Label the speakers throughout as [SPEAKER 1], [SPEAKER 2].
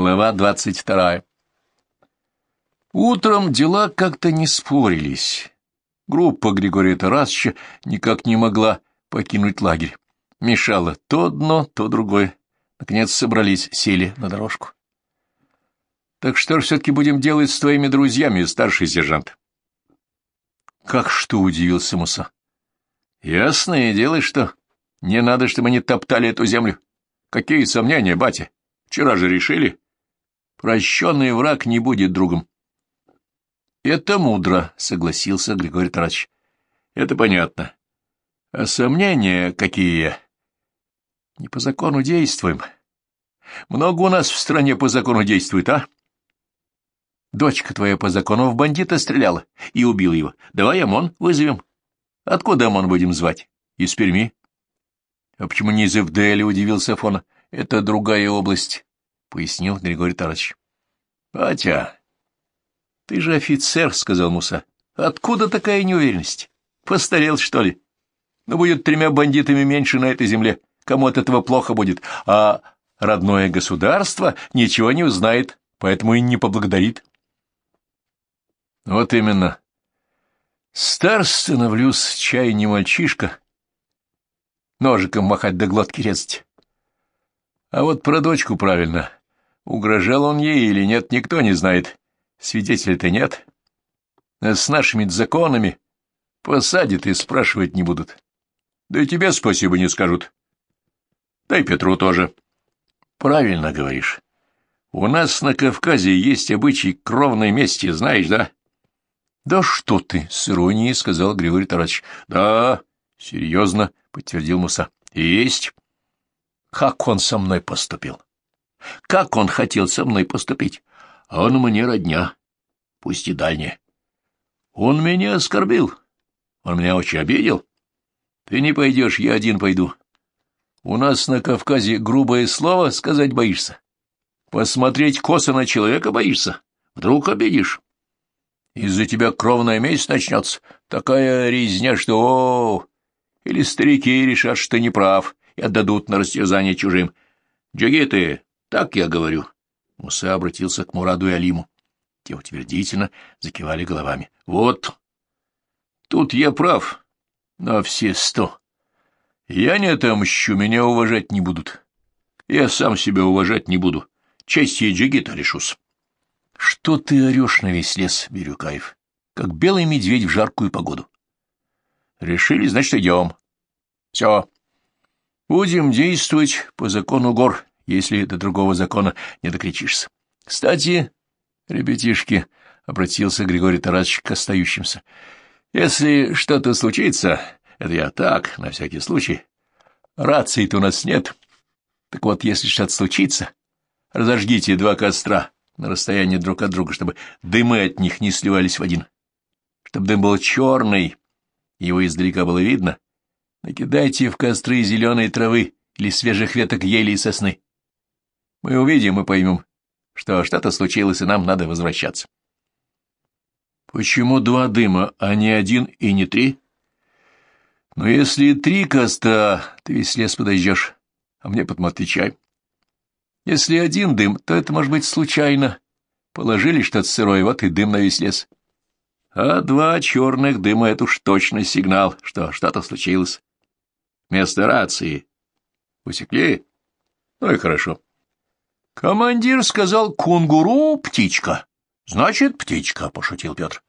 [SPEAKER 1] Глава двадцать вторая. Утром дела как-то не спорились. Группа Григория Тарасовича никак не могла покинуть лагерь. Мешало то одно, то другое. Наконец собрались, сели на дорожку. — Так что ж все-таки будем делать с твоими друзьями, старший сержант? — Как что? — удивился Муса. — Ясное дело, что не надо, чтобы они топтали эту землю. Какие сомнения, батя? Вчера же решили. Прощенный враг не будет другом. — Это мудро, — согласился Григорий Тарасович. — Это понятно. А сомнения какие? Не по закону действуем. Много у нас в стране по закону действует, а? Дочка твоя по закону в бандита стреляла и убила его. Давай ОМОН вызовем. Откуда ОМОН будем звать? Из Перми. — А почему не из Эвдели? — удивился Афона. — Это другая область, — пояснил Григорий Тарасович. — Батя, ты же офицер, — сказал Муса. — Откуда такая неуверенность? Постарел, что ли? Ну, будет тремя бандитами меньше на этой земле. Кому от этого плохо будет? А родное государство ничего не узнает, поэтому и не поблагодарит. — Вот именно. Стар становлюсь, чай не мальчишка, ножиком махать до глотки резать. А вот про дочку правильно. Угрожал он ей или нет, никто не знает. Свидетелей-то нет. С нашими законами посадят и спрашивать не будут. Да и тебе спасибо не скажут. Да и Петру тоже. Правильно говоришь. У нас на Кавказе есть обычай кровной мести, знаешь, да? Да что ты, с иронией сказал Григорий Тарасович. Да, серьезно, подтвердил Муса. Есть. Как он со мной поступил? Как он хотел со мной поступить? Он мне родня, пусть и дальняя. Он меня оскорбил. Он меня очень обидел. Ты не пойдешь, я один пойду. У нас на Кавказе грубое слово сказать боишься. Посмотреть косо на человека боишься. Вдруг обидишь. Из-за тебя кровная месть начнется. Такая резня, что... О, -о, -о! Или старики решат, что ты не прав, и отдадут на растерзание чужим. Джигиты, так я говорю. Муса обратился к Мураду и Алиму. Те утвердительно закивали головами. Вот. Тут я прав. На все сто. Я не отомщу, меня уважать не будут. Я сам себя уважать не буду. Честь и джигита лишусь. Что ты орешь на весь лес, Бирюкаев? Как белый медведь в жаркую погоду. Решили, значит, идем. Все. Будем действовать по закону гор, если до другого закона не докричишься. Кстати, ребятишки, — обратился Григорий Тарасович к остающимся, — если что-то случится, это я так, на всякий случай. Рации-то у нас нет. Так вот, если что-то случится, разожгите два костра на расстоянии друг от друга, чтобы дымы от них не сливались в один. Чтобы дым был черный, его издалека было видно, накидайте в костры зеленой травы или свежих веток ели и сосны. Мы увидим и поймем, что что-то случилось, и нам надо возвращаться. — Почему два дыма, а не один и не три? — Ну, если три костра, ты весь лес подождешь, а мне потом отвечай. Если один дым, то это может быть случайно. Положили что-то сырое, вот и дым на весь лес. А два черных дыма — это уж точно сигнал, что что-то случилось. Место рации. Усекли? Ну и хорошо. Командир сказал «кунгуру, птичка». Значит, птичка, — пошутил Петр.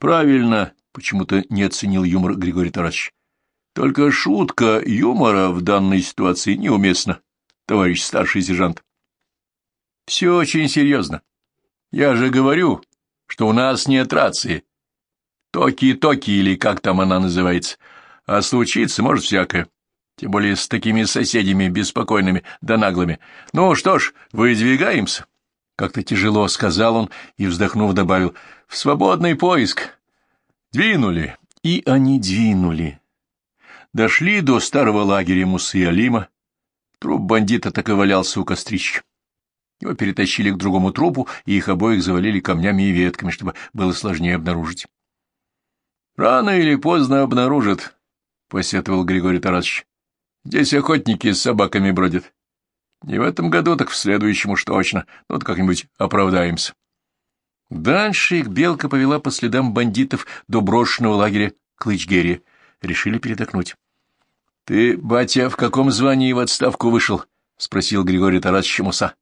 [SPEAKER 1] Правильно, почему-то не оценил юмор Григорий Тарасович. Только шутка юмора в данной ситуации неуместна, товарищ старший сержант. Все очень серьезно. Я же говорю, что у нас нет рации. Токи-токи, или как там она называется. А случиться может всякое. Тем более с такими соседями беспокойными да наглыми. Ну что ж, выдвигаемся. Как-то тяжело, — сказал он и, вздохнув, добавил, — в свободный поиск. Двинули. И они двинули. Дошли до старого лагеря Мусы и Алима. Труп бандита так и валялся у кострища. Его перетащили к другому трупу, и их обоих завалили камнями и ветками, чтобы было сложнее обнаружить. Рано или поздно обнаружат, — посетовал Григорий Тарасович. Здесь охотники с собаками бродят. Не в этом году, так в следующем уж точно. Ну, вот как-нибудь оправдаемся. Дальше их Белка повела по следам бандитов до брошенного лагеря Клычгерия. Решили передохнуть. — Ты, батя, в каком звании в отставку вышел? — спросил Григорий Тарасович Муса.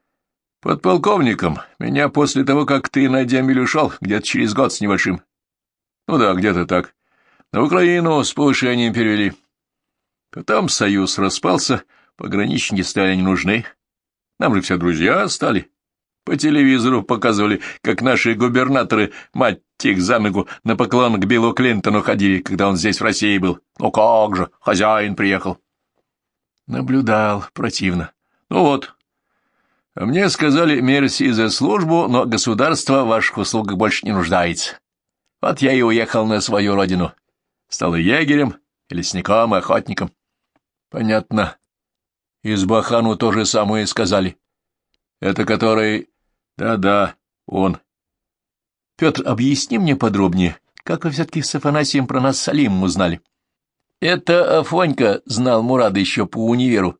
[SPEAKER 1] — Подполковником. Меня после того, как ты на демель ушел, где-то через год с небольшим. — Ну да, где-то так. На Украину с повышением перевели. Потом союз распался, пограничники стали не нужны. Нам же все друзья стали. По телевизору показывали, как наши губернаторы, мать их за ногу, на поклон к Биллу Клинтону ходили, когда он здесь в России был. Ну как же, хозяин приехал. Наблюдал, противно. Ну вот. А мне сказали, мерси за службу, но государство в ваших услугах больше не нуждается. Вот я и уехал на свою родину. Стал егерем, лесником, и охотником. Понятно. Из Бахану то же самое сказали. Это который да-да, он. Петр, объясни мне подробнее, как вы все-таки с Афанасием про нас с Алимом узнали? Это Афонька знал Мурада еще по универу.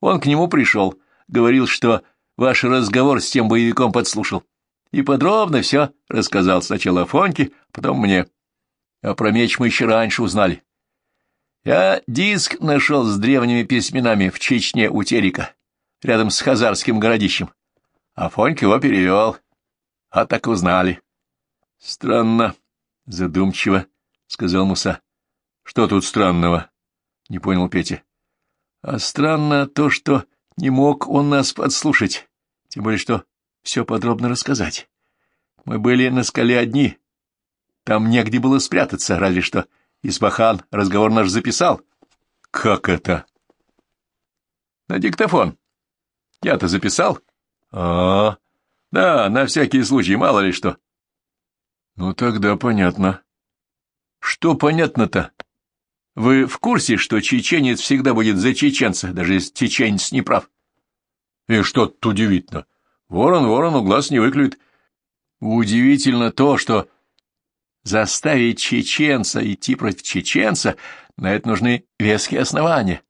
[SPEAKER 1] Он к нему пришел, говорил, что ваш разговор с тем боевиком подслушал. И подробно все рассказал сначала Афоньке, потом мне. А про меч мы еще раньше узнали. Я диск нашел с древними письменами в Чечне у Терека, рядом с Хазарским городищем. А Фонька его перевел. А так узнали. — Странно, — задумчиво, — сказал Муса. — Что тут странного? — не понял Петя. — А странно то, что не мог он нас подслушать, тем более что все подробно рассказать. Мы были на скале одни. Там негде было спрятаться, разве что Исбахан разговор наш записал. — Как это? — На диктофон. Я-то записал. — а, да, на всякий случай, мало ли что. Ну, тогда понятно. Что понятно-то? Вы в курсе, что чеченец всегда будет за чеченца, даже если чеченец не прав? И что тут удивительно? Ворон ворону глаз не выклюет. Удивительно то, что заставить чеченца идти против чеченца, на это нужны веские основания.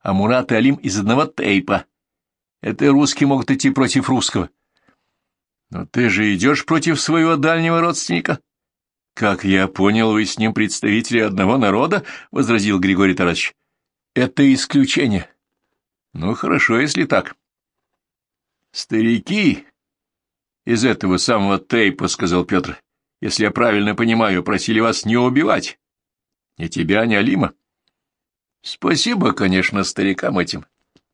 [SPEAKER 1] А Мурат и Алим из одного тейпа — это русские могут идти против русского. Но ты же идешь против своего дальнего родственника. — Как я понял, вы с ним представители одного народа, — возразил Григорий Тарасович. — Это исключение. — Ну, хорошо, если так. — Старики из этого самого тейпа, — сказал Петр, — если я правильно понимаю, просили вас не убивать. Ни тебя, ни Алима. — Спасибо, конечно, старикам этим.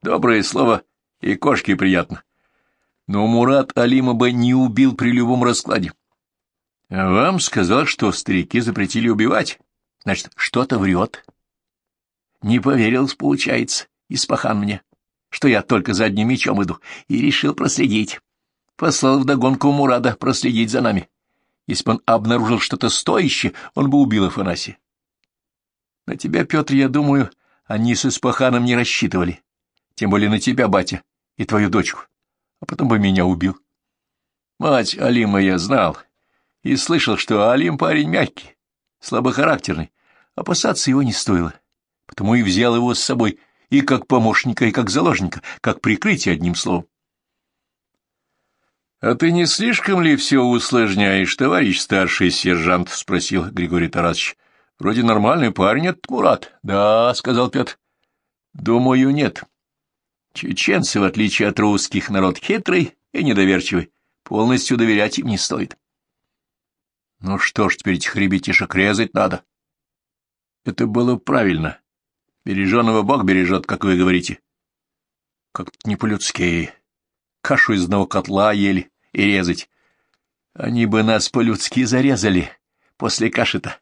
[SPEAKER 1] Доброе слово — и кошке приятно. Но Мурат Алима бы не убил при любом раскладе. А вам сказал, что старики запретили убивать. Значит, что-то врет. Не поверил, получается, Испахан мне, что я только за одним мечом иду, и решил проследить. Послал вдогонку Мурада проследить за нами. Если бы он обнаружил что-то стоящее, он бы убил Афанасия. На тебя, Петр, я думаю, они с Испаханом не рассчитывали. Тем более на тебя, батя, и твою дочку, а потом бы меня убил. Мать Алима я знал и слышал, что Алим парень мягкий, слабохарактерный, опасаться его не стоило, потому и взял его с собой и как помощника, и как заложника, как прикрытие одним словом. — А ты не слишком ли все усложняешь, товарищ старший сержант? — спросил Григорий Тарасович. — Вроде нормальный парень этот Мурат. — Да, — сказал Петр. — Думаю, нет. Чеченцы, в отличие от русских, народ хитрый и недоверчивый. Полностью доверять им не стоит. Ну что ж, теперь этих ребятишек резать надо. Это было правильно. Береженого Бог бережет, как вы говорите. Как-то не по-людски. Кашу из одного котла ели и резать. Они бы нас по-людски зарезали после каши-то.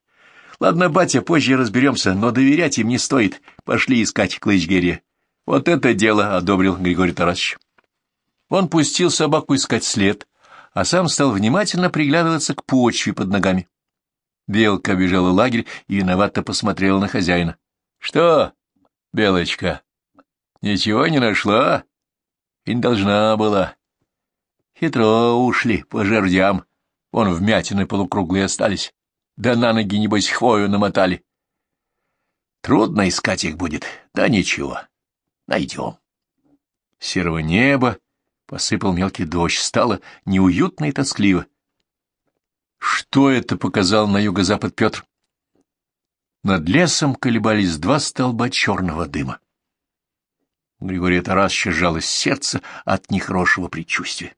[SPEAKER 1] Ладно, батя, позже разберемся, но доверять им не стоит. Пошли искать Клычгерия. Вот это дело одобрил Григорий Тарасович. Он пустил собаку искать след, а сам стал внимательно приглядываться к почве под ногами. Белка обижала лагерь и виновато посмотрела на хозяина. — Что, Белочка, ничего не нашла? И не должна была. Хитро ушли по жердям. Вон вмятины полукруглые остались. Да на ноги, небось, хвою намотали. Трудно искать их будет, да ничего. Найдем. серого неба посыпал мелкий дождь, стало неуютно и тоскливо. Что это показал на юго-запад Петр? Над лесом колебались два столба черного дыма. Григория Тарасовича сжалось сердце от нехорошего предчувствия.